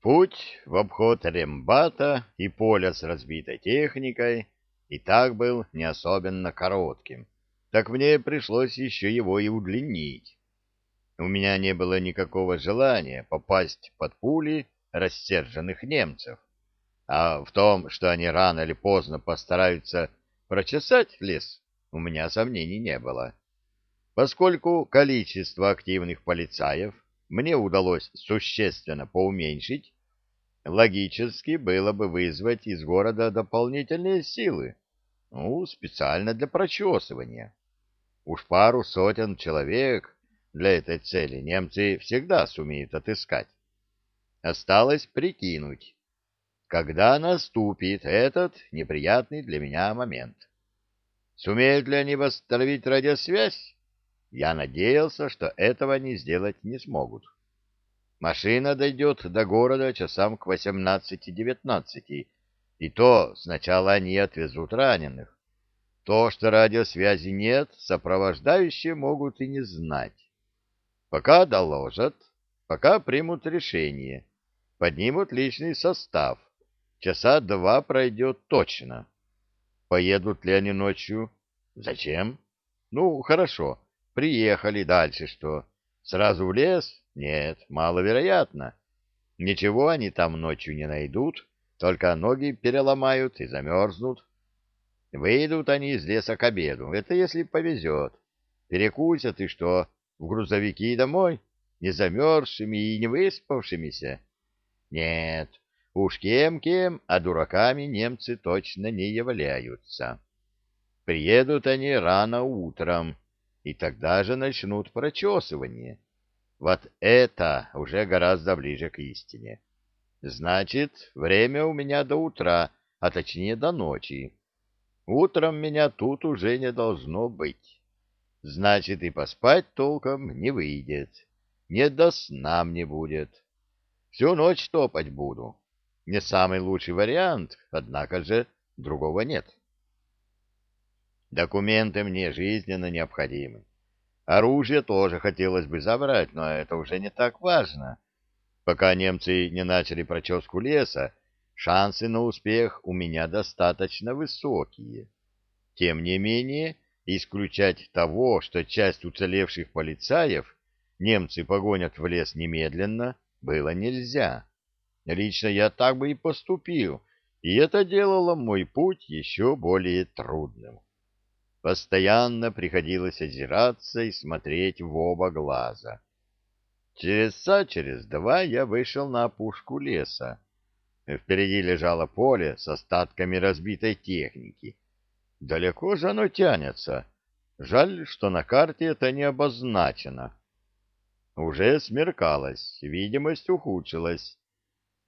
Путь в обход Рембата и поля с разбитой техникой и так был не особенно коротким, так мне пришлось еще его и удлинить. У меня не было никакого желания попасть под пули рассерженных немцев, а в том, что они рано или поздно постараются прочесать лес, у меня сомнений не было. Поскольку количество активных полицаев мне удалось существенно поуменьшить, логически было бы вызвать из города дополнительные силы, ну, специально для прочесывания. Уж пару сотен человек для этой цели немцы всегда сумеют отыскать. Осталось прикинуть, когда наступит этот неприятный для меня момент. Сумеют ли они восстановить радиосвязь? Я надеялся, что этого они сделать не смогут. Машина дойдет до города часам к 18-19, и то сначала они отвезут раненых. То, что радиосвязи нет, сопровождающие могут и не знать. Пока доложат, пока примут решение, поднимут личный состав. Часа два пройдет точно. Поедут ли они ночью? Зачем? Ну, хорошо. Приехали, дальше что? Сразу в лес? Нет, маловероятно. Ничего они там ночью не найдут, только ноги переломают и замерзнут. Выйдут они из леса к обеду, это если повезет. Перекусят и что, в грузовики домой, не замерзшими и не выспавшимися? Нет, уж кем-кем, а дураками немцы точно не являются. Приедут они рано утром, и тогда же начнут прочесывание. Вот это уже гораздо ближе к истине. Значит, время у меня до утра, а точнее до ночи. Утром меня тут уже не должно быть. Значит, и поспать толком не выйдет. Не до сна мне будет. Всю ночь топать буду. Не самый лучший вариант, однако же другого нет. Документы мне жизненно необходимы. Оружие тоже хотелось бы забрать, но это уже не так важно. Пока немцы не начали проческу леса, шансы на успех у меня достаточно высокие. Тем не менее, исключать того, что часть уцелевших полицаев немцы погонят в лес немедленно, было нельзя. Лично я так бы и поступил, и это делало мой путь еще более трудным. Постоянно приходилось озираться и смотреть в оба глаза. Часа через два я вышел на опушку леса. Впереди лежало поле с остатками разбитой техники. Далеко же оно тянется. Жаль, что на карте это не обозначено. Уже смеркалось, видимость ухудшилась.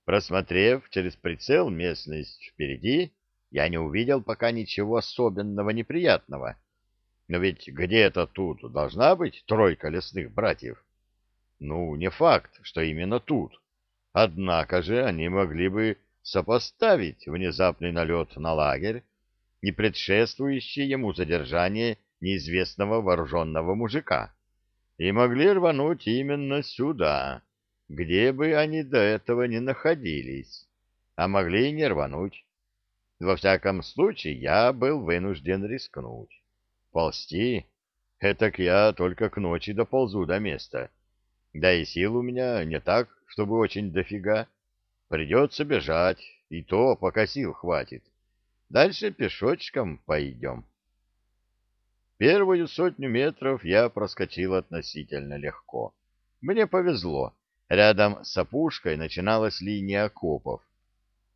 Просмотрев через прицел местность впереди, я не увидел пока ничего особенного неприятного. Но ведь где-то тут должна быть тройка лесных братьев. Ну, не факт, что именно тут. Однако же они могли бы сопоставить внезапный налет на лагерь и предшествующее ему задержание неизвестного вооруженного мужика, и могли рвануть именно сюда, где бы они до этого не находились, а могли и не рвануть. Во всяком случае, я был вынужден рискнуть. Ползти? Этак я только к ночи доползу до места да и сил у меня не так, чтобы очень дофига. Придется бежать, и то пока сил хватит. Дальше пешочком пойдем. Первую сотню метров я проскочил относительно легко. Мне повезло. Рядом с опушкой начиналась линия окопов.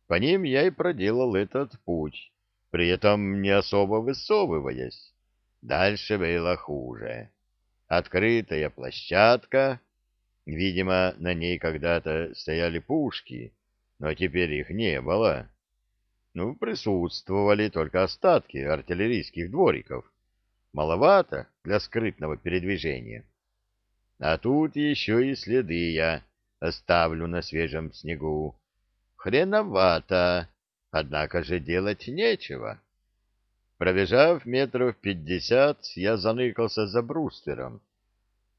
По ним я и проделал этот путь, при этом не особо высовываясь. Дальше было хуже. Открытая площадка, Видимо, на ней когда-то стояли пушки, но теперь их не было. Ну, присутствовали только остатки артиллерийских двориков. Маловато для скрытного передвижения. А тут еще и следы я оставлю на свежем снегу. Хреновато, однако же делать нечего. Пробежав метров пятьдесят, я заныкался за бруствером.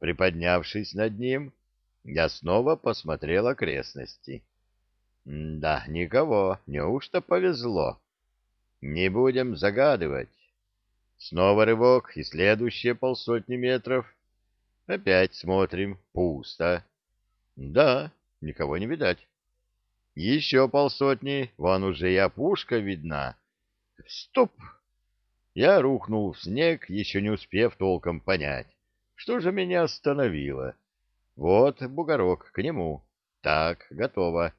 Приподнявшись над ним, я снова посмотрел окрестности. Да, никого, неужто повезло? Не будем загадывать. Снова рывок и следующие полсотни метров. Опять смотрим, пусто. Да, никого не видать. Еще полсотни, вон уже и опушка видна. Стоп! Я рухнул в снег, еще не успев толком понять, что же меня остановило. Вот бугорок, к нему. Так, готово.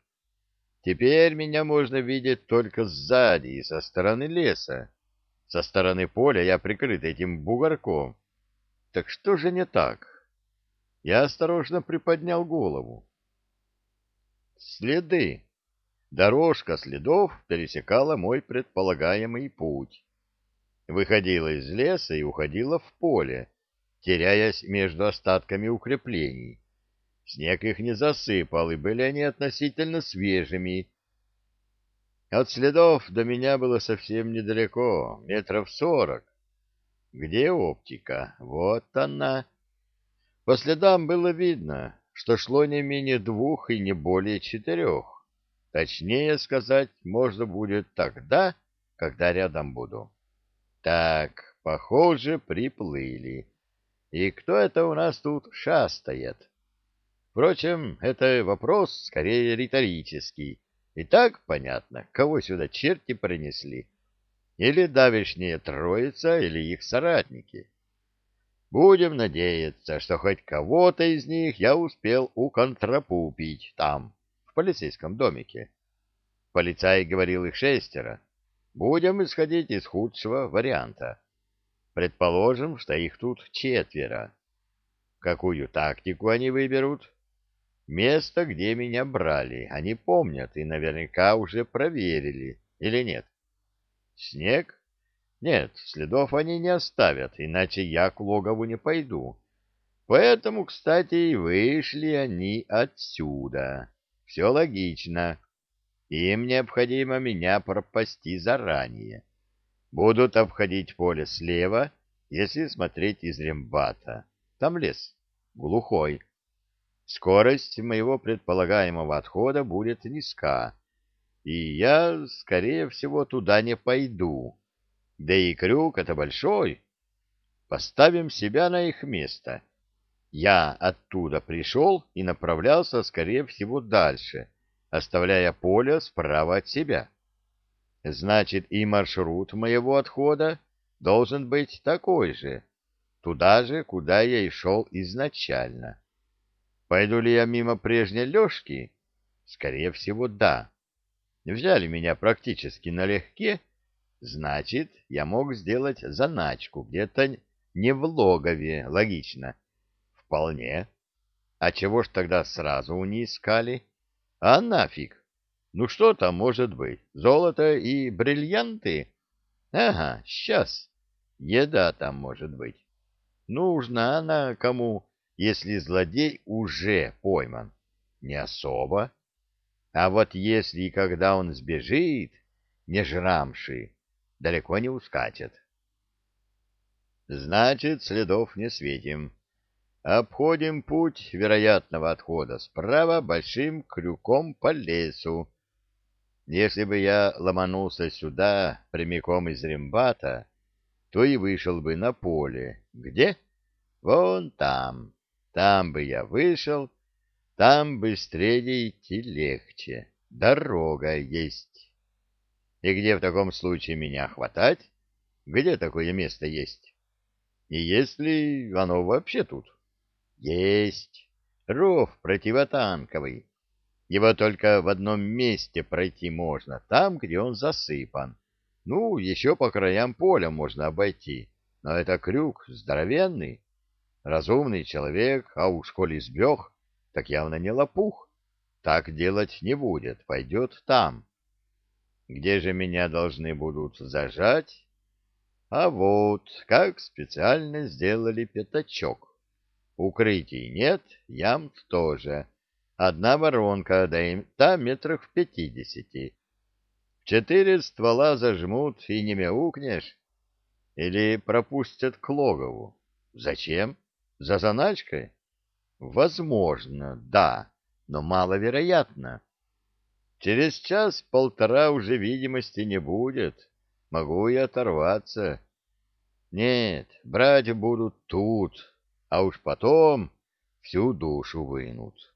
Теперь меня можно видеть только сзади и со стороны леса. Со стороны поля я прикрыт этим бугорком. Так что же не так? Я осторожно приподнял голову. Следы. Дорожка следов пересекала мой предполагаемый путь. Выходила из леса и уходила в поле, теряясь между остатками укреплений. Снег их не засыпал, и были они относительно свежими. От следов до меня было совсем недалеко, метров сорок. Где оптика? Вот она. По следам было видно, что шло не менее двух и не более четырех. Точнее сказать, можно будет тогда, когда рядом буду. Так, похоже, приплыли. И кто это у нас тут шастает? Впрочем, это вопрос скорее риторический. И так понятно, кого сюда черти принесли. Или давешняя троица, или их соратники. Будем надеяться, что хоть кого-то из них я успел уконтрапупить там, полицейском домике. Полицай говорил их шестеро. Будем исходить из худшего варианта. Предположим, что их тут четверо. Какую тактику они выберут? Место, где меня брали, они помнят и наверняка уже проверили, или нет? Снег? Нет, следов они не оставят, иначе я к логову не пойду. Поэтому, кстати, и вышли они отсюда. Все логично. Им необходимо меня пропасти заранее. Будут обходить поле слева, если смотреть из рембата. Там лес, глухой. Скорость моего предполагаемого отхода будет низка, и я, скорее всего, туда не пойду. Да и крюк это большой. Поставим себя на их место. Я оттуда пришел и направлялся, скорее всего, дальше, оставляя поле справа от себя. Значит, и маршрут моего отхода должен быть такой же, туда же, куда я и шел изначально. Пойду ли я мимо прежней Лешки? Скорее всего, да. Взяли меня практически налегке, значит, я мог сделать заначку где-то не в логове, логично. Вполне. А чего ж тогда сразу не искали? А нафиг? Ну что там может быть? Золото и бриллианты? Ага, сейчас. Еда там может быть. Нужна она кому если злодей уже пойман? Не особо. А вот если и когда он сбежит, не жрамши, далеко не ускачет. Значит, следов не светим. Обходим путь вероятного отхода справа большим крюком по лесу. Если бы я ломанулся сюда прямиком из Римбата, то и вышел бы на поле. Где? Вон там. Там бы я вышел, там быстрее идти легче. Дорога есть. И где в таком случае меня хватать? Где такое место есть? И есть ли оно вообще тут? Есть. Ров противотанковый. Его только в одном месте пройти можно, там, где он засыпан. Ну, еще по краям поля можно обойти, но это крюк здоровенный. Разумный человек, а уж коли сбег, так явно не лопух. Так делать не будет, пойдет там. Где же меня должны будут зажать? А вот, как специально сделали пятачок. Укрытий нет, ям тоже. Одна воронка, да и та метрах в пятидесяти. Четыре ствола зажмут и не мяукнешь. Или пропустят к логову. Зачем? За заначкой? Возможно, да, но маловероятно. Через час-полтора уже видимости не будет. Могу и оторваться. Нет, брать будут тут, а уж потом всю душу вынут.